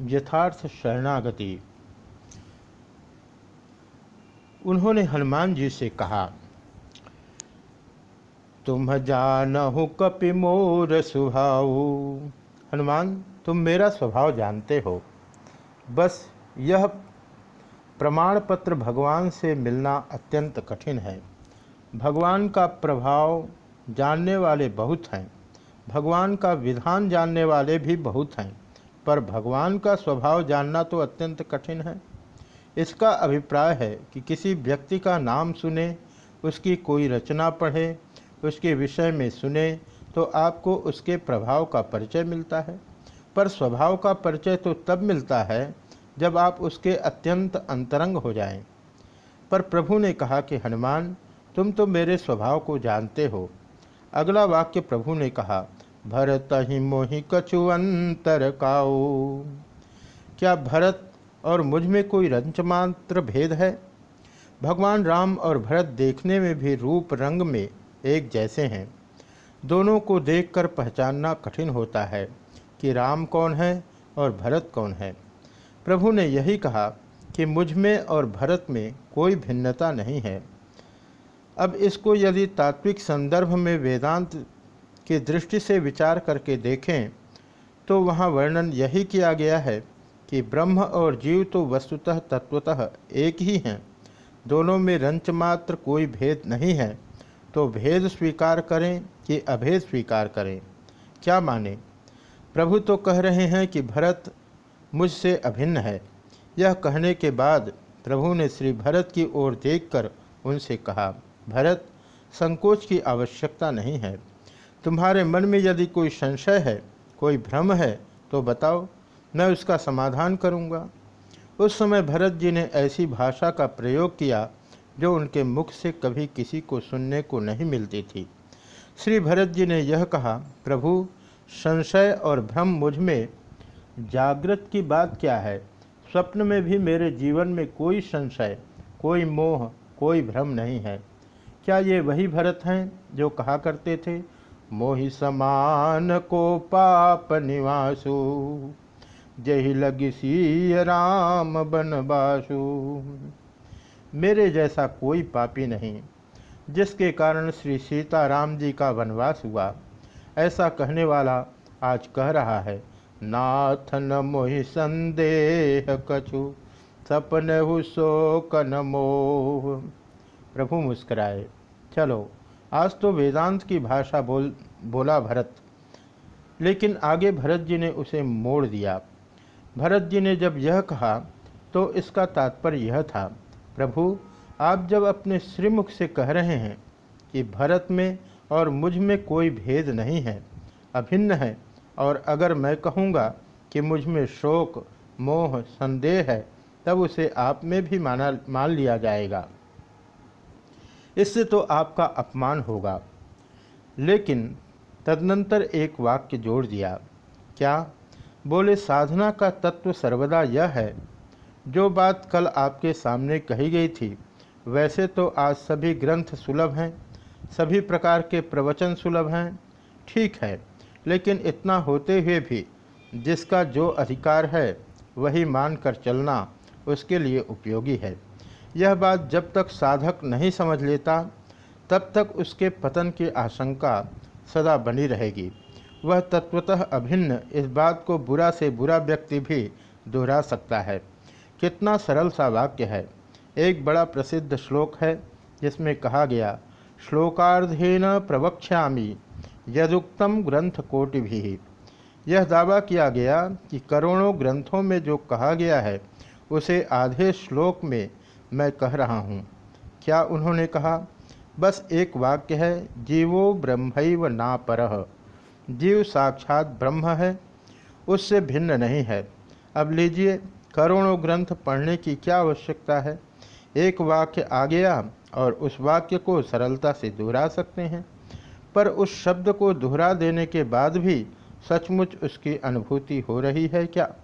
यथार्थ शरणागति। उन्होंने हनुमान जी से कहा, तुम जानहु कपि मोर स्वभाव हनुमान, तुम मेरा स्वभाव जानते हो। बस यह प्रमाण पत्र भगवान से मिलना अत्यंत कठिन है। भगवान का प्रभाव जानने वाले बहुत हैं। भगवान का विधान जानने वाले भी बहुत हैं। पर भगवान का स्वभाव जानना तो अत्यंत कठिन है। इसका अभिप्राय है कि किसी व्यक्ति का नाम सुने, उसकी कोई रचना पढ़े, उसके विषय में सुने तो आपको उसके प्रभाव का परिचय मिलता है। पर स्वभाव का परिचय तो तब मिलता है जब आप उसके अत्यंत अंतरंग हो जाएँ। पर प्रभु ने कहा कि, हनुमान, तुम तो मेरे स्वभाव को जानते हो। अगला वाक्य प्रभु ने कहा भरत ही मोहि कछु अंतर काओ। क्या भरत और मुझमें कोई रंचमात्र भेद है? भगवान राम और भरत देखने में भी रूप रंग में एक जैसे हैं। दोनों को देखकर पहचानना कठिन होता है कि राम कौन है और भरत कौन है। प्रभु ने यही कहा कि मुझमें और भरत में कोई भिन्नता नहीं है। अब इसको यदि तात्विक संदर्भ में वेदांत की दृष्टि से विचार करके देखें तो वहाँ वर्णन यही किया गया है कि ब्रह्म और जीव तो वस्तुतः तत्वतः एक ही हैं। दोनों में रंचमात्र कोई भेद नहीं है। तो भेद स्वीकार करें कि अभेद स्वीकार करें। क्या माने? प्रभु तो कह रहे हैं कि भरत मुझसे अभिन्न है। यह कहने के बाद प्रभु ने श्री भरत की ओर देखकर उनसे कहा, भरत, संकोच की आवश्यकता नहीं है। तुम्हारे मन में यदि कोई संशय है, कोई भ्रम है तो बताओ, मैं उसका समाधान करूँगा। उस समय भरत जी ने ऐसी भाषा का प्रयोग किया, जो उनके मुख से कभी किसी को सुनने को नहीं मिलती थी। श्री भरत जी ने यह कहा, प्रभु, संशय और भ्रम मुझमें, जागृत की बात क्या है? स्वप्न में भी मेरे जीवन में कोई संशय, कोई मोह, कोई भ्रम नहीं है। क्या ये वही भरत हैं, जो कहा करते थे मोहि समान को पाप निवासु, जही लगी सी राम बनवासु। मेरे जैसा कोई पापी नहीं, जिसके कारण श्री सीताराम जी का वनवास हुआ, ऐसा कहने वाला आज कह रहा है, नाथ न मोहि संदेह कछु, सपन हु शोक न मोह प्रभु मुस्कराए, चलो आज तो वेदांत की भाषा बोल, बोला भरत। लेकिन आगे भरत जी ने उसे मोड़ दिया। भरत जी ने जब यह कहा तो इसका तात्पर्य यह था, प्रभु, आप जब अपने श्रीमुख से कह रहे हैं कि भरत में और मुझमें कोई भेद नहीं है, अभिन्न है, और अगर मैं कहूँगा कि मुझमें शोक, मोह, संदेह है, तब उसे आप में भी माना, मान लिया जाएगा। इससे तो आपका अपमान होगा। लेकिन तदनंतर एक वाक्य जोड़ दिया, क्या? बोले, साधना का तत्व सर्वदा यह है। जो बात कल आपके सामने कही गई थी, वैसे तो आज सभी ग्रंथ सुलभ हैं, सभी प्रकार के प्रवचन सुलभ हैं। ठीक है, लेकिन इतना होते हुए भी जिसका जो अधिकार है, वही मानकर चलना उसके लिए उपयोगी है। यह बात जब तक साधक नहीं समझ लेता, तब तक उसके पतन की आशंका सदा बनी रहेगी। वह तत्वतः अभिन्न इस बात को बुरा से बुरा व्यक्ति भी दोहरा सकता है। कितना सरल सा वाक्य है। एक बड़ा प्रसिद्ध श्लोक है, जिसमें कहा गया, श्लोकार्धेन प्रवक्ष्यामी यदुक्तम ग्रंथ कोटि भी यह दावा किया गया कि करोड़ों ग्रंथों में जो कहा गया है, उसे आधे श्लोक में मैं कह रहा हूँ। क्या उन्होंने कहा, बस एक वाक्य है, जीवो ब्रह्म ना पर जीव साक्षात ब्रह्म है, उससे भिन्न नहीं है। अब लीजिए, करोड़ों ग्रंथ पढ़ने की क्या आवश्यकता है? एक वाक्य आ गया और उस वाक्य को सरलता से दोहरा सकते हैं। पर उस शब्द को दोहरा देने के बाद भी सचमुच उसकी अनुभूति हो रही है क्या?